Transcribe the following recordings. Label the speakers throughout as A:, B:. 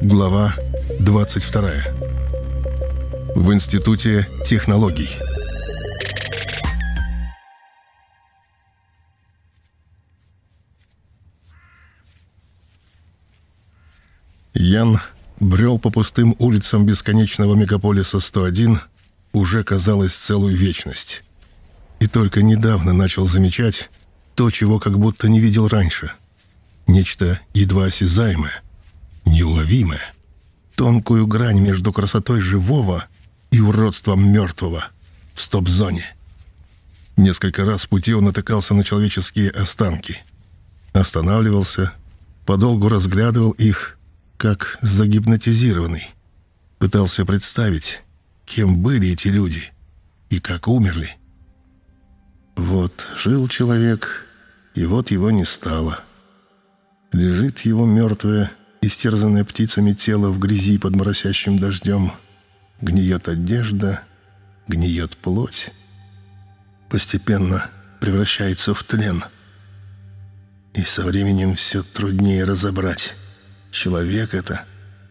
A: Глава 22. В Институте технологий. Ян брел по пустым улицам бесконечного мегаполиса 101 уже казалось целую вечность. И только недавно начал замечать то, чего как будто не видел раньше. Нечто едва осязаемое, неуловимое. Тонкую грань между красотой живого и уродством мертвого в стоп-зоне. Несколько раз в пути он натыкался на человеческие останки. Останавливался, подолгу разглядывал их, как загипнотизированный. Пытался представить, кем были эти люди и как умерли. Вот жил человек, и вот его не стало. Лежит его мертвое, истерзанное птицами тело в грязи под моросящим дождем. Гниет одежда, гниет плоть. Постепенно превращается в тлен. И со временем все труднее разобрать, человек это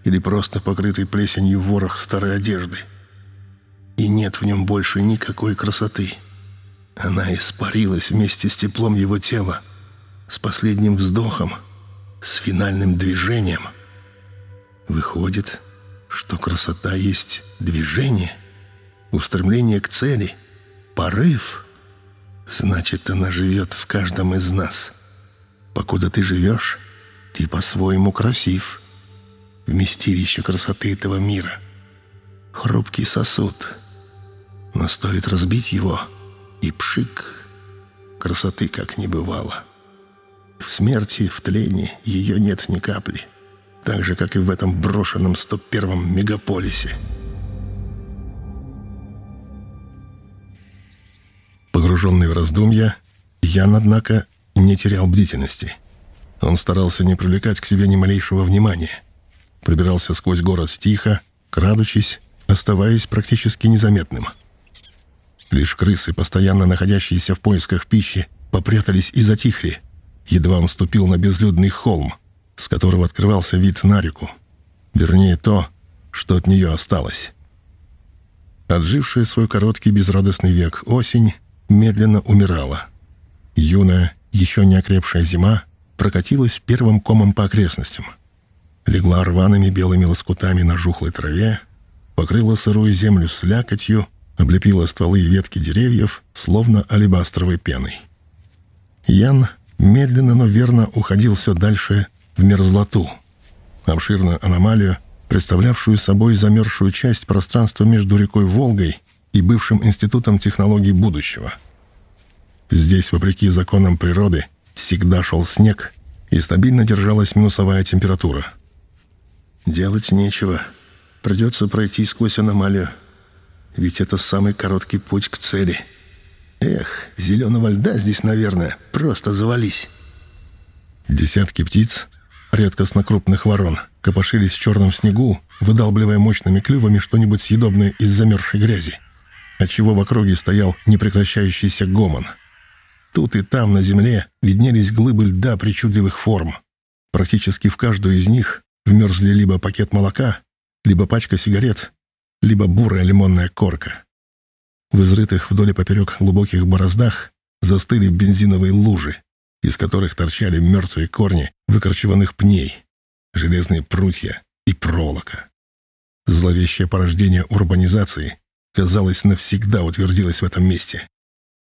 A: или просто покрытый плесенью ворох старой одежды. И нет в нем больше никакой красоты. Она испарилась вместе с теплом его тела, с последним вздохом — с финальным движением. Выходит, что красота есть движение, устремление к цели, порыв. Значит, она живет в каждом из нас. Покуда ты живешь, ты по-своему красив. Вместилище красоты этого мира. Хрупкий сосуд. Но стоит разбить его, и пшик, красоты как не бывало. В смерти, в тлении ее нет ни капли. Так же, как и в этом брошенном 101-м мегаполисе. Погруженный в раздумья, Ян, однако, не терял бдительности. Он старался не привлекать к себе ни малейшего внимания. Пробирался сквозь город тихо, крадучись, оставаясь практически незаметным. Лишь крысы, постоянно находящиеся в поисках пищи, попрятались и затихли, едва он ступил на безлюдный холм, с которого открывался вид на реку. Вернее, то, что от нее осталось. Отжившая свой короткий безрадостный век осень медленно умирала. Юная, еще не окрепшая зима прокатилась первым комом по окрестностям. Легла рваными белыми лоскутами на жухлой траве, покрыла сырую землю слякотью, облепила стволы и ветки деревьев, словно алебастровой пеной. Ян медленно, но верно уходил все дальше в мерзлоту, обширную аномалию, представлявшую собой замерзшую часть пространства между рекой Волгой и бывшим Институтом технологий будущего. Здесь, вопреки законам природы, всегда шел снег и стабильно держалась минусовая температура. Делать нечего. Придется пройти сквозь аномалию. Ведь это самый короткий путь к цели — Эх, зеленого льда здесь, наверное, просто завались. Десятки птиц, редкостно крупных ворон, копошились в черном снегу, выдалбливая мощными клювами что-нибудь съедобное из замерзшей грязи, отчего в округе стоял непрекращающийся гомон. Тут и там, на земле, виднелись глыбы льда причудливых форм. Практически в каждую из них вмерзли либо пакет молока, либо пачка сигарет, либо бурая лимонная корка. В изрытых вдоль и поперек глубоких бороздах застыли бензиновые лужи, из которых торчали мертвые корни выкорчеванных пней, железные прутья и проволока. Зловещее порождение урбанизации, казалось, навсегда утвердилось в этом месте.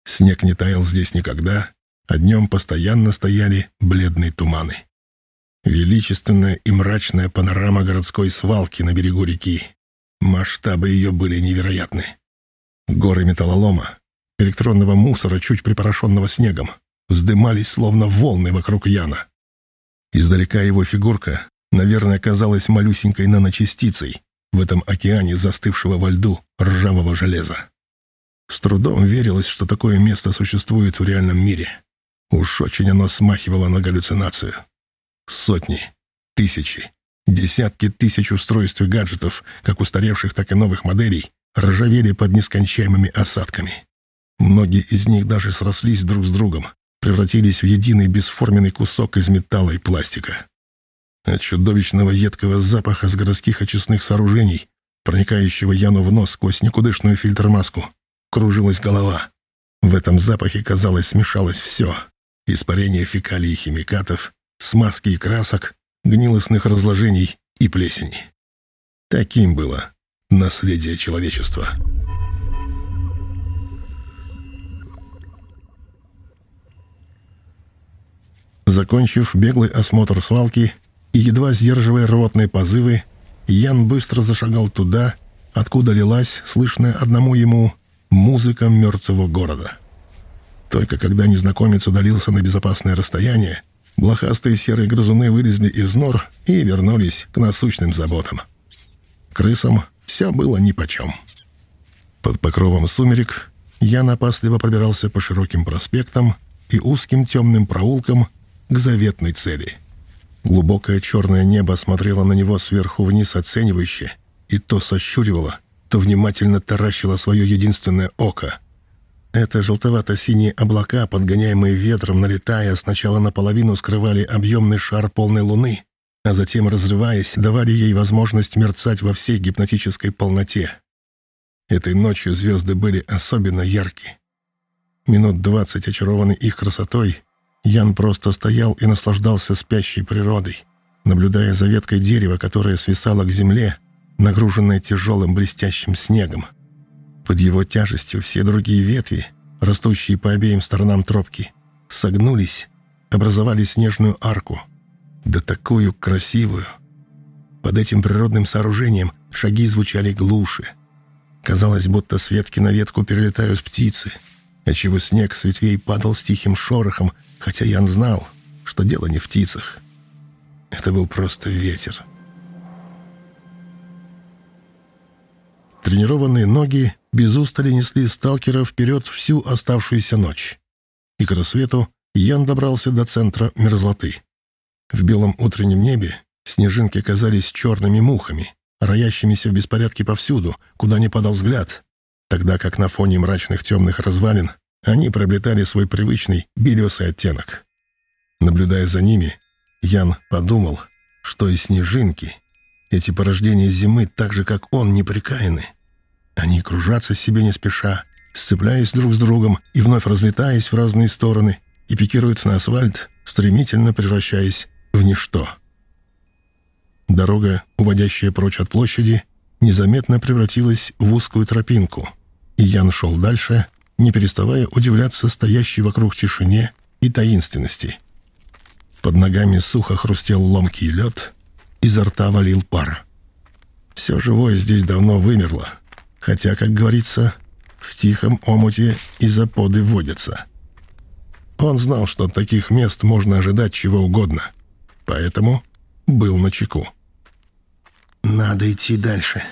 A: Снег не таял здесь никогда, а днем постоянно стояли бледные туманы. Величественная и мрачная панорама городской свалки на берегу реки. Масштабы ее были невероятны. Горы металлолома, электронного мусора, чуть припорошенного снегом, вздымались словно волны вокруг Яна. Издалека его фигурка, наверное, казалась малюсенькой наночастицей в этом океане застывшего во льду ржавого железа. С трудом верилось, что такое место существует в реальном мире. Уж очень оно смахивало на галлюцинацию. Сотни, тысячи, десятки тысяч устройств и гаджетов, как устаревших, так и новых моделей, ржавели под нескончаемыми осадками. Многие из них даже срослись друг с другом, превратились в единый бесформенный кусок из металла и пластика. От чудовищного едкого запаха с городских очистных сооружений, проникающего Яну в нос сквозь никудышную фильтр-маску, кружилась голова. В этом запахе, казалось, смешалось все. Испарение фекалий и химикатов, смазки и красок, гнилостных разложений и плесени. Таким было наследие человечества. Закончив беглый осмотр свалки и едва сдерживая рвотные позывы, Ян быстро зашагал туда, откуда лилась, слышная одному ему, музыка мертвого города. Только когда незнакомец удалился на безопасное расстояние, блохастые серые грызуны вылезли из нор и вернулись к насущным заботам. Крысам все было нипочем. Под покровом сумерек я напасливо пробирался по широким проспектам и узким темным проулкам к заветной цели. Глубокое черное небо смотрело на него сверху вниз оценивающе и то сощуривало, то внимательно таращило свое единственное око. Это желтовато-синие облака, подгоняемые ветром, налетая, сначала наполовину скрывали объемный шар полной луны, а затем, разрываясь, давали ей возможность мерцать во всей гипнотической полноте. Этой ночью звезды были особенно яркие. Минут двадцать, очарованный их красотой, Ян просто стоял и наслаждался спящей природой, наблюдая за веткой дерева, которая свисала к земле, нагруженная тяжелым блестящим снегом. Под его тяжестью все другие ветви, растущие по обеим сторонам тропки, согнулись, образовали снежную арку — да такую красивую. Под этим природным сооружением шаги звучали глуше. Казалось, будто с ветки на ветку перелетают птицы, отчего снег с ветвей падал с тихим шорохом, хотя Ян знал, что дело не в птицах. Это был просто ветер. Тренированные ноги без устали несли сталкера вперед всю оставшуюся ночь. И к рассвету Ян добрался до центра мерзлоты. В белом утреннем небе снежинки казались черными мухами, роящимися в беспорядке повсюду, куда ни подал взгляд, тогда как на фоне мрачных темных развалин они приобретали свой привычный белесый оттенок. Наблюдая за ними, Ян подумал, что и снежинки, эти порождения зимы, так же, как он, неприкаяны. Они кружатся себе не спеша, сцепляясь друг с другом и вновь разлетаясь в разные стороны, и пикируют на асфальт, стремительно превращаясь в ничто. Дорога, уводящая прочь от площади, незаметно превратилась в узкую тропинку, и Ян шел дальше, не переставая удивляться стоящей вокруг тишине и таинственности. Под ногами сухо хрустел ломкий лед, изо рта валил пар. Все живое здесь давно вымерло, хотя, как говорится, в тихом омуте и заподы водятся. Он знал, что от таких мест можно ожидать чего угодно — поэтому был на чеку. «Надо идти дальше.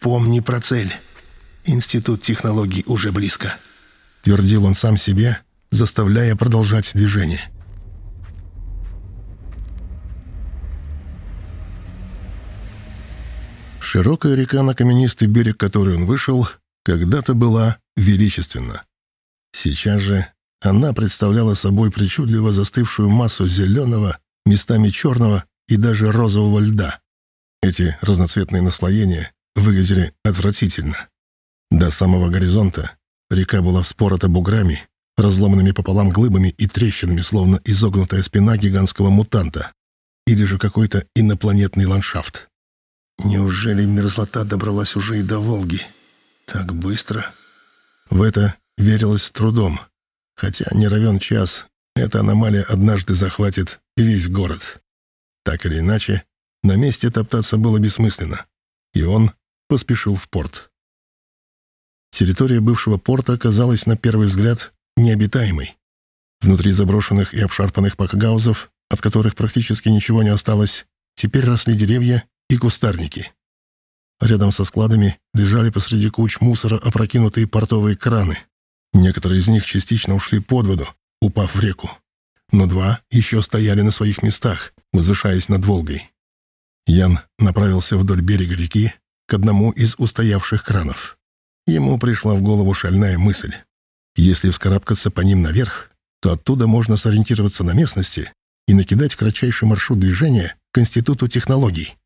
A: Помни про цель. Институт технологий уже близко», — твердил он сам себе, заставляя продолжать движение. Широкая река, на каменистый берег которой он вышел, когда-то была величественна. Сейчас же она представляла собой причудливо застывшую массу зеленого, местами черного и даже розового льда. Эти разноцветные наслоения выглядели отвратительно. До самого горизонта река была вспорота буграми, разломанными пополам глыбами и трещинами, словно изогнутая спина гигантского мутанта, или же какой-то инопланетный ландшафт. Неужели мерзлота добралась уже и до Волги? Так быстро? В это верилось с трудом, хотя не равен час, эта аномалия однажды захватит весь город. Так или иначе, на месте топтаться было бессмысленно, и он поспешил в порт. Территория бывшего порта оказалась на первый взгляд необитаемой. Внутри заброшенных и обшарпанных пакгаузов, от которых практически ничего не осталось, теперь росли деревья и кустарники. Рядом со складами лежали посреди куч мусора опрокинутые портовые краны. Некоторые из них частично ушли под воду, упав в реку но два еще стояли на своих местах, возвышаясь над Волгой. Ян направился вдоль берега реки к одному из устоявших кранов. Ему пришла в голову шальная мысль. Если вскарабкаться по ним наверх, то оттуда можно сориентироваться на местности, и накидать кратчайший маршрут движения к Институту технологий.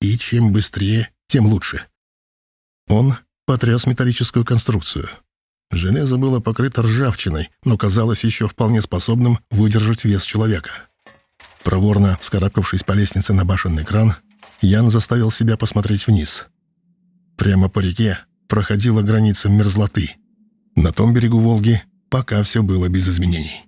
A: И чем быстрее, тем лучше. Он потряс металлическую конструкцию. Железо было покрыто ржавчиной, но казалось еще вполне способным выдержать вес человека. Проворно вскарабкавшись по лестнице на башенный кран, Ян заставил себя посмотреть вниз. Прямо по реке проходила граница мерзлоты. На том берегу Волги пока все было без изменений.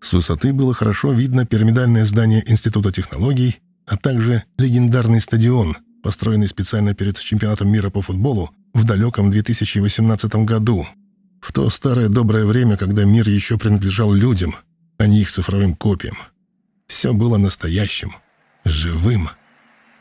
A: С высоты было хорошо видно пирамидальное здание Института технологий, а также легендарный стадион, построенный специально перед чемпионатом мира по футболу в далеком 2018 году, в то старое доброе время, когда мир еще принадлежал людям, а не их цифровым копиям. Все было настоящим, живым.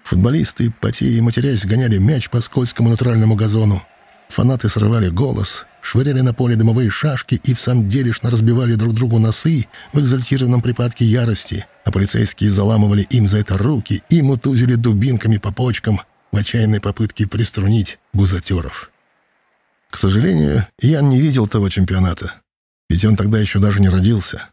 A: Футболисты, потея и матерясь, гоняли мяч по скользкому натуральному газону. Фанаты срывали голос, швыряли на поле дымовые шашки и в самом делешно разбивали друг другу носы в экзальтированном припадке ярости, а полицейские заламывали им за это руки и мутузили дубинками по почкам в отчаянной попытке приструнить гузатеров. К сожалению, Ян не видел того чемпионата, ведь он тогда еще даже не родился,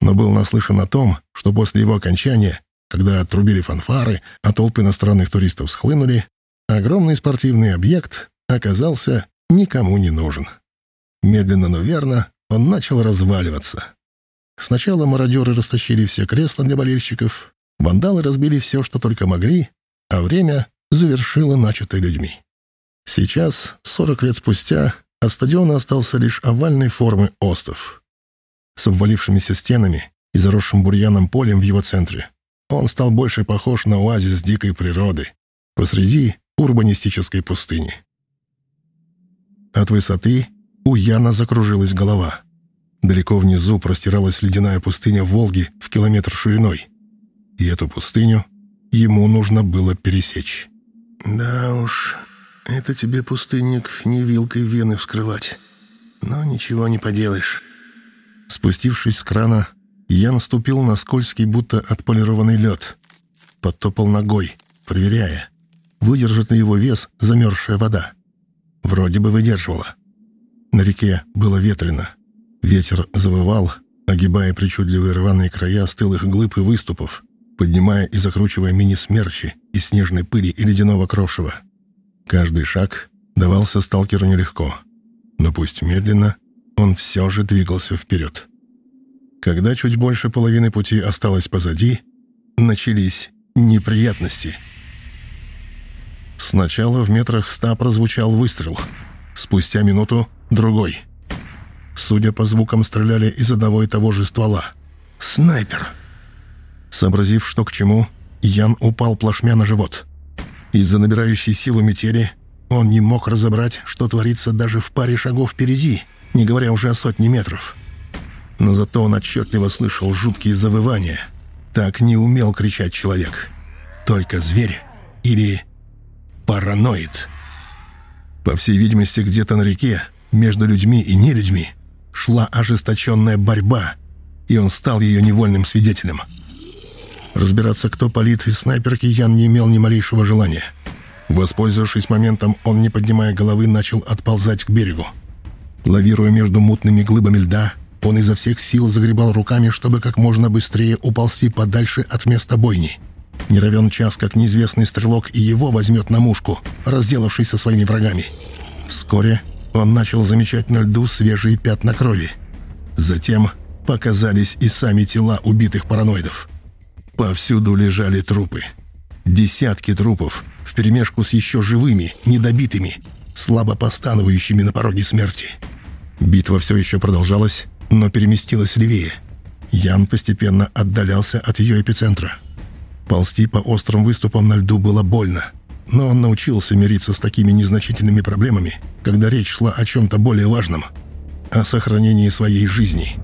A: но был наслышан о том, что после его окончания, когда отрубили фанфары, а толпы иностранных туристов схлынули, огромный спортивный объект оказался никому не нужен. Медленно, но верно он начал разваливаться. Сначала мародеры растащили все кресла для болельщиков, вандалы разбили все, что только могли, а время завершило начатое людьми. Сейчас, 40 лет спустя, от стадиона остался лишь овальной формы остов. С обвалившимися стенами и заросшим бурьяном полем в его центре. Он стал больше похож на оазис дикой природы посреди урбанистической пустыни. От высоты у Яна закружилась голова. Далеко внизу простиралась ледяная пустыня Волги в километр шириной. И эту пустыню ему нужно было пересечь. «Да уж, это тебе, пустынник, не вилкой вены вскрывать. Но ничего не поделаешь». Спустившись с крана, я наступил на скользкий, будто отполированный лед. Подтопал ногой, проверяя, выдержит ли его вес замерзшая вода. Вроде бы выдерживала. На реке было ветрено. Ветер завывал, огибая причудливые рваные края стылых глыб и выступов, поднимая и закручивая мини-смерчи из снежной пыли и ледяного крошева. Каждый шаг давался сталкеру нелегко, но пусть медленно, он все же двигался вперед. Когда чуть больше половины пути осталось позади, начались неприятности. Сначала в метрах ста прозвучал выстрел. Спустя минуту другой. Судя по звукам, стреляли из одного и того же ствола. «Снайпер!» Сообразив, что к чему, Ян упал плашмя на живот. Из-за набирающей силу метели он не мог разобрать, что творится даже в паре шагов впереди, не говоря уже о сотне метров. Но зато он отчетливо слышал жуткие завывания. Так не умел кричать человек. Только зверь или параноид. По всей видимости, где-то на реке между людьми и нелюдьми шла ожесточенная борьба, и он стал ее невольным свидетелем. Разбираться, кто палит из снайперки, Ян не имел ни малейшего желания. Воспользовавшись моментом, он, не поднимая головы, начал отползать к берегу. Лавируя между мутными глыбами льда, он изо всех сил загребал руками, чтобы как можно быстрее уползти подальше от места бойни. Не равен час, как неизвестный стрелок и его возьмет на мушку, разделавшись со своими врагами. Вскоре он начал замечать на льду свежие пятна крови. Затем показались и сами тела убитых параноидов. Повсюду лежали трупы. Десятки трупов, вперемешку с еще живыми, недобитыми, слабо постановающими на пороге смерти. Битва все еще продолжалась, но переместилась левее. Ян постепенно отдалялся от ее эпицентра. Ползти по острым выступам на льду было больно — но он научился мириться с такими незначительными проблемами, когда речь шла о чем-то более важном — о сохранении своей жизни.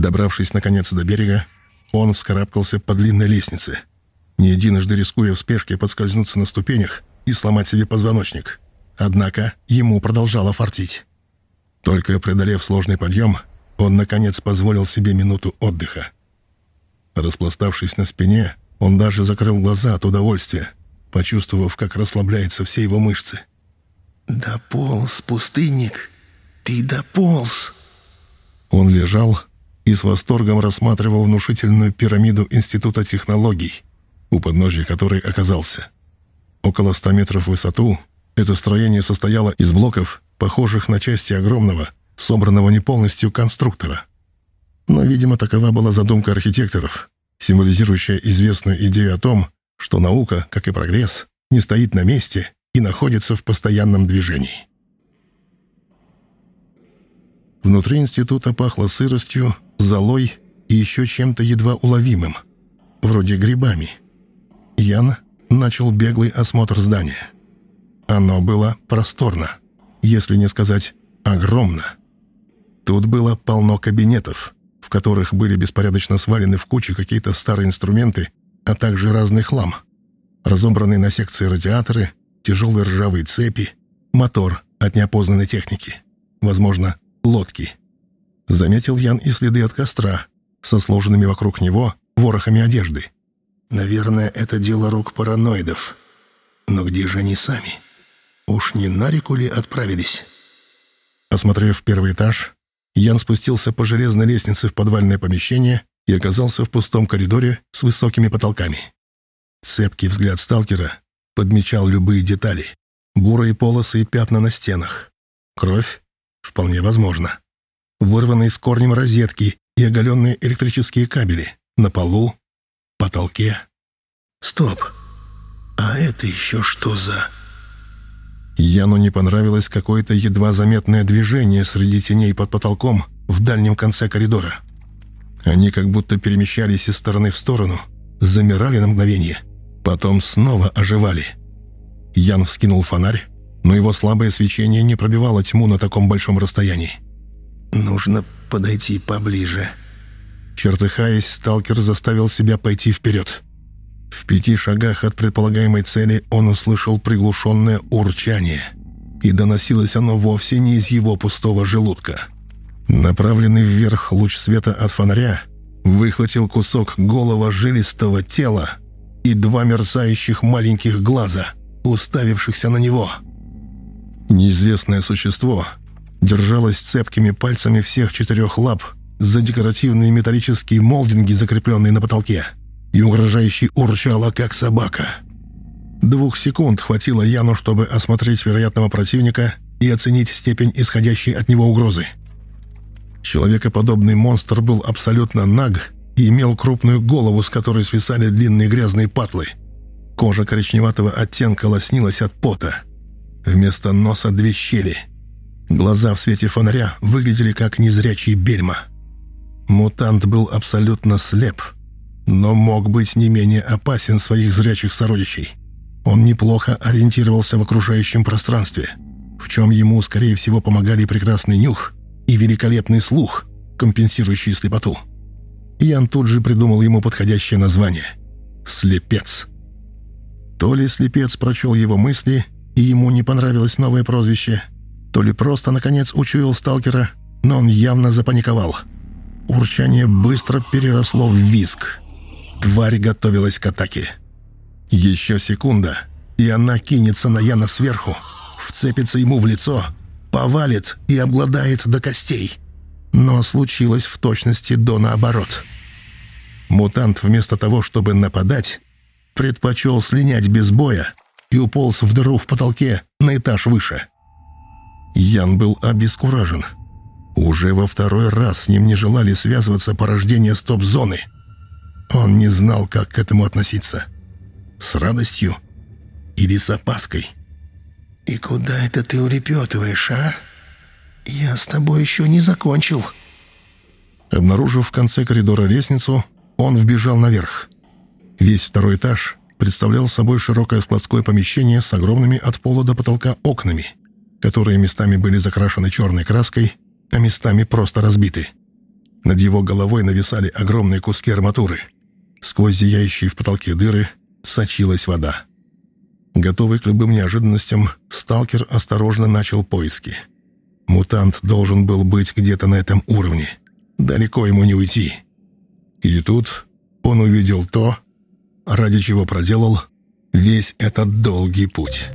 A: Добравшись, наконец, до берега, он вскарабкался по длинной лестнице, не единожды рискуя в спешке подскользнуться на ступенях и сломать себе позвоночник. Однако ему продолжало фартить. Только преодолев сложный подъем, он, наконец, позволил себе минуту отдыха. Распластавшись на спине, он даже закрыл глаза от удовольствия, почувствовав, как расслабляются все его мышцы.
B: «Дополз, пустынник! Ты дополз!»
A: Он лежал, и с восторгом рассматривал внушительную пирамиду Института технологий, у подножия которой оказался. Около ста метров в высоту это строение состояло из блоков, похожих на части огромного, собранного не полностью конструктора. Но, видимо, такова была задумка архитекторов, символизирующая известную идею о том, что наука, как и прогресс, не стоит на месте и находится в постоянном движении. Внутри института пахло сыростью, золой и еще чем-то едва уловимым, вроде грибами. Ян начал беглый осмотр здания. Оно было просторно, если не сказать огромно. Тут было полно кабинетов, в которых были беспорядочно свалены в кучи какие-то старые инструменты, а также разный хлам. Разобранные на секции радиаторы, тяжелые ржавые цепи, мотор от неопознанной техники. Возможно, лодки. Заметил Ян и следы от костра, со сложенными вокруг него ворохами одежды. Наверное, это дело рук параноидов. Но где же они сами? Уж не на реку ли отправились? Осмотрев первый этаж, Ян спустился по железной лестнице в подвальное помещение и оказался в пустом коридоре с высокими потолками. Цепкий взгляд сталкера подмечал любые детали. Бурые полосы и пятна на стенах. Кровь? Вполне возможно вырванные с корнем розетки и оголенные электрические кабели. На полу, потолке. Стоп. А это еще что за... Яну не понравилось какое-то едва заметное движение среди теней под потолком в дальнем конце коридора. Они как будто перемещались из стороны в сторону, замирали на мгновение, потом снова оживали. Ян вскинул фонарь, но его слабое свечение не пробивало тьму на таком большом расстоянии. Нужно подойти поближе. Чертыхаясь, сталкер заставил себя пойти вперед. В пяти шагах от предполагаемой цели он услышал приглушенное урчание. И доносилось оно вовсе не из его пустого желудка. Направленный вверх луч света от фонаря выхватил кусок голого жилистого тела и два мерцающих маленьких глаза, уставившихся на него. Неизвестное существо — держалась цепкими пальцами всех четырех лап за декоративные металлические молдинги, закрепленные на потолке, и угрожающе урчала, как собака. Двух секунд хватило Яну, чтобы осмотреть вероятного противника и оценить степень исходящей от него угрозы. Человекоподобный монстр был абсолютно наг и имел крупную голову, с которой свисали длинные грязные патлы. Кожа коричневатого оттенка лоснилась от пота. Вместо носа две щели — Глаза в свете фонаря выглядели как незрячий бельма. Мутант был абсолютно слеп, но мог быть не менее опасен своих зрячих сородичей. Он неплохо ориентировался в окружающем пространстве, в чем ему, скорее всего, помогали прекрасный нюх и великолепный слух, компенсирующий слепоту. Ян тут же придумал ему подходящее название — «Слепец». То ли слепец прочел его мысли, и ему не понравилось новое прозвище — то ли просто, наконец, учуял сталкера, но он явно запаниковал. Урчание быстро переросло в виск. Тварь готовилась к атаке. Еще секунда, и она кинется на Яна сверху, вцепится ему в лицо, повалит и обгладает до костей. Но случилось в точности до наоборот. Мутант вместо того, чтобы нападать, предпочел слинять без боя и уполз в дыру в потолке на этаж выше. Ян был обескуражен. Уже во второй раз с ним не желали связываться порождения стоп-зоны. Он не знал, как к этому относиться. С радостью или с опаской. «И куда это ты улепетываешь, а? Я с тобой еще не закончил». Обнаружив в конце коридора лестницу, он вбежал наверх. Весь второй этаж представлял собой широкое складское помещение с огромными от пола до потолка окнами – которые местами были закрашены черной краской, а местами просто разбиты. Над его головой нависали огромные куски арматуры. Сквозь зияющие в потолке дыры сочилась вода. Готовый к любым неожиданностям, сталкер осторожно начал поиски. Мутант должен был быть где-то на этом уровне. Далеко ему не уйти. И тут он увидел то, ради чего проделал весь этот долгий путь».